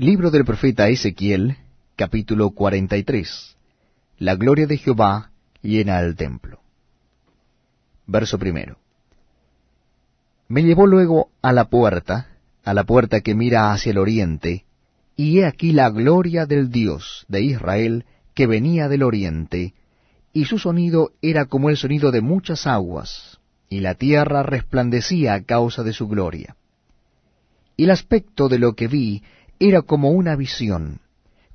Libro del profeta Ezequiel, capítulo 43. La gloria de Jehová llena el templo. Verso primero. Me llevó luego a la puerta, a la puerta que mira hacia el oriente, y he aquí la gloria del Dios de Israel que venía del oriente, y su sonido era como el sonido de muchas aguas, y la tierra resplandecía a causa de su gloria. Y el aspecto de lo que vi era como una visión,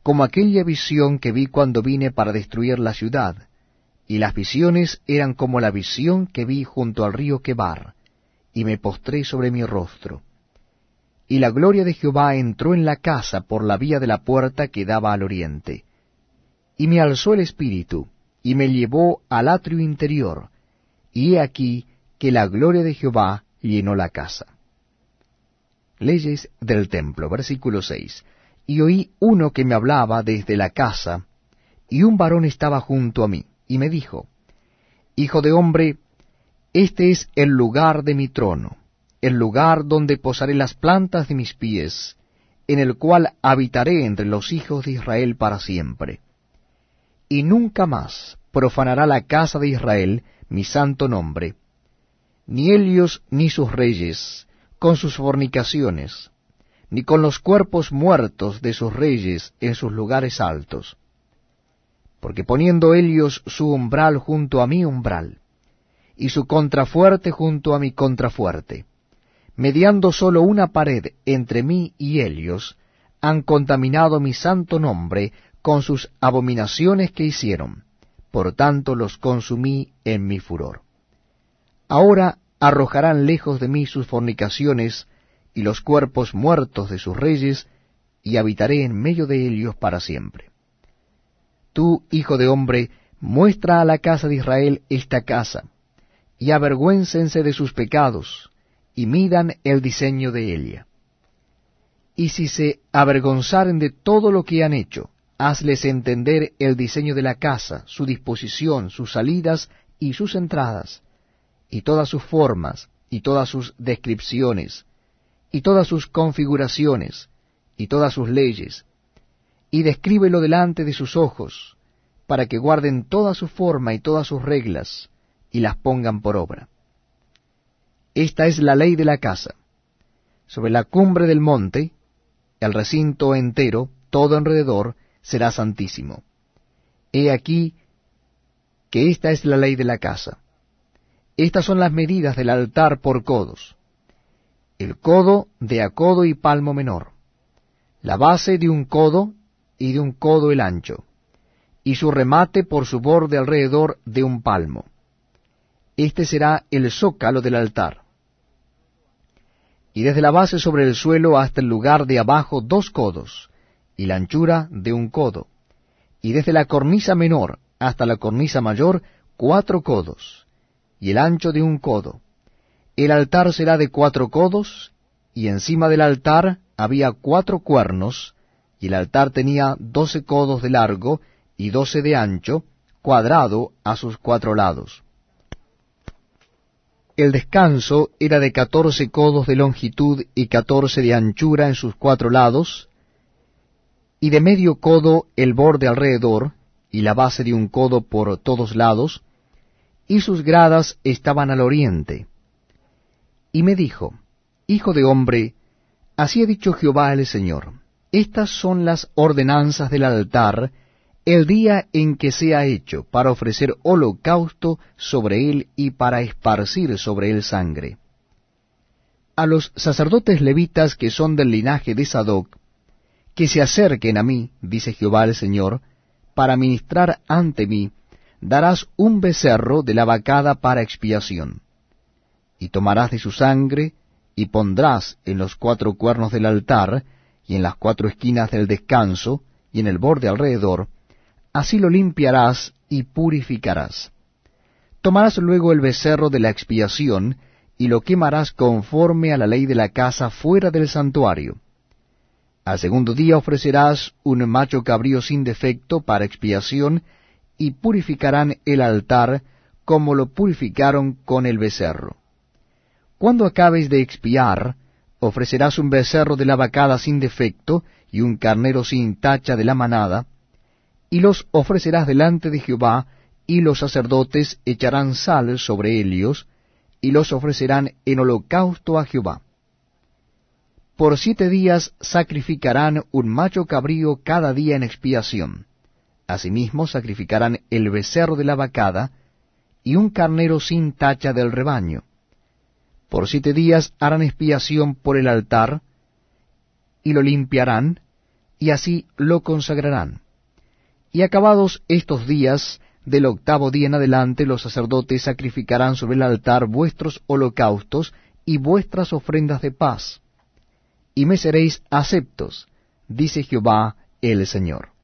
como aquella visión que vi cuando vine para destruir la ciudad, y las visiones eran como la visión que vi junto al río Quebar, y me postré sobre mi rostro. Y la gloria de Jehová entró en la casa por la vía de la puerta que daba al oriente. Y me alzó el espíritu, y me llevó al atrio interior, y he aquí que la gloria de Jehová llenó la casa. Leyes del templo, versículo 6. Y oí uno que me hablaba desde la casa, y un varón estaba junto a mí, y me dijo, Hijo de hombre, este es el lugar de mi trono, el lugar donde posaré las plantas de mis pies, en el cual habitaré entre los hijos de Israel para siempre. Y nunca más profanará la casa de Israel mi santo nombre, ni ellos ni sus reyes, con sus fornicaciones, ni con los cuerpos muertos de sus reyes en sus lugares altos. Porque poniendo ellos su umbral junto a mi umbral, y su contrafuerte junto a mi contrafuerte, mediando sólo una pared entre mí y ellos, han contaminado mi santo nombre con sus abominaciones que hicieron, por tanto los consumí en mi furor. Ahora arrojarán lejos de mí sus fornicaciones y los cuerpos muertos de sus reyes, y habitaré en medio de ellos para siempre. Tú, hijo de hombre, muestra a la casa de Israel esta casa, y avergüéncense de sus pecados, y midan el diseño de ella. Y si se avergonzaren de todo lo que han hecho, hazles entender el diseño de la casa, su disposición, sus salidas y sus entradas, y todas sus formas, y todas sus descripciones, y todas sus configuraciones, y todas sus leyes, y descríbelo delante de sus ojos, para que guarden toda su forma y todas sus reglas, y las pongan por obra. Esta es la ley de la casa. Sobre la cumbre del monte, el recinto entero, todo alrededor, será santísimo. He aquí que esta es la ley de la casa. Estas son las medidas del altar por codos. El codo de a codo y palmo menor. La base de un codo y de un codo el ancho. Y su remate por su borde alrededor de un palmo. Este será el zócalo del altar. Y desde la base sobre el suelo hasta el lugar de abajo dos codos, y la anchura de un codo. Y desde la cornisa menor hasta la cornisa mayor cuatro codos y el ancho de un codo. El altar será de cuatro codos, y encima del altar había cuatro cuernos, y el altar tenía doce codos de largo y doce de ancho, cuadrado a sus cuatro lados. El descanso era de catorce codos de longitud y catorce de anchura en sus cuatro lados, y de medio codo el borde alrededor, y la base de un codo por todos lados, y sus gradas estaban al oriente. Y me dijo, Hijo de hombre, así ha dicho Jehová el Señor, estas son las ordenanzas del altar, el día en que sea hecho, para ofrecer holocausto sobre él y para esparcir sobre él sangre. A los sacerdotes levitas que son del linaje de Sadoc, que se acerquen a mí, dice Jehová el Señor, para ministrar ante mí, darás un becerro de la vacada para expiación, y tomarás de su sangre, y pondrás en los cuatro cuernos del altar, y en las cuatro esquinas del descanso, y en el borde alrededor, así lo limpiarás y purificarás. Tomarás luego el becerro de la expiación, y lo quemarás conforme a la ley de la casa fuera del santuario. Al segundo día ofrecerás un macho cabrío sin defecto para expiación, y purificarán el altar como lo purificaron con el becerro. Cuando acabes de expiar, ofrecerás un becerro de la vacada sin defecto, y un carnero sin tacha de la manada, y los ofrecerás delante de Jehová, y los sacerdotes echarán sal sobre ellos, y los ofrecerán en holocausto a Jehová. Por siete días sacrificarán un macho cabrío cada día en expiación. Asimismo sacrificarán el becerro de la vacada, y un carnero sin tacha del rebaño. Por siete días harán expiación por el altar, y lo limpiarán, y así lo consagrarán. Y acabados estos días, del octavo día en adelante, los sacerdotes sacrificarán sobre el altar vuestros holocaustos y vuestras ofrendas de paz, y me seréis aceptos, dice Jehová el Señor.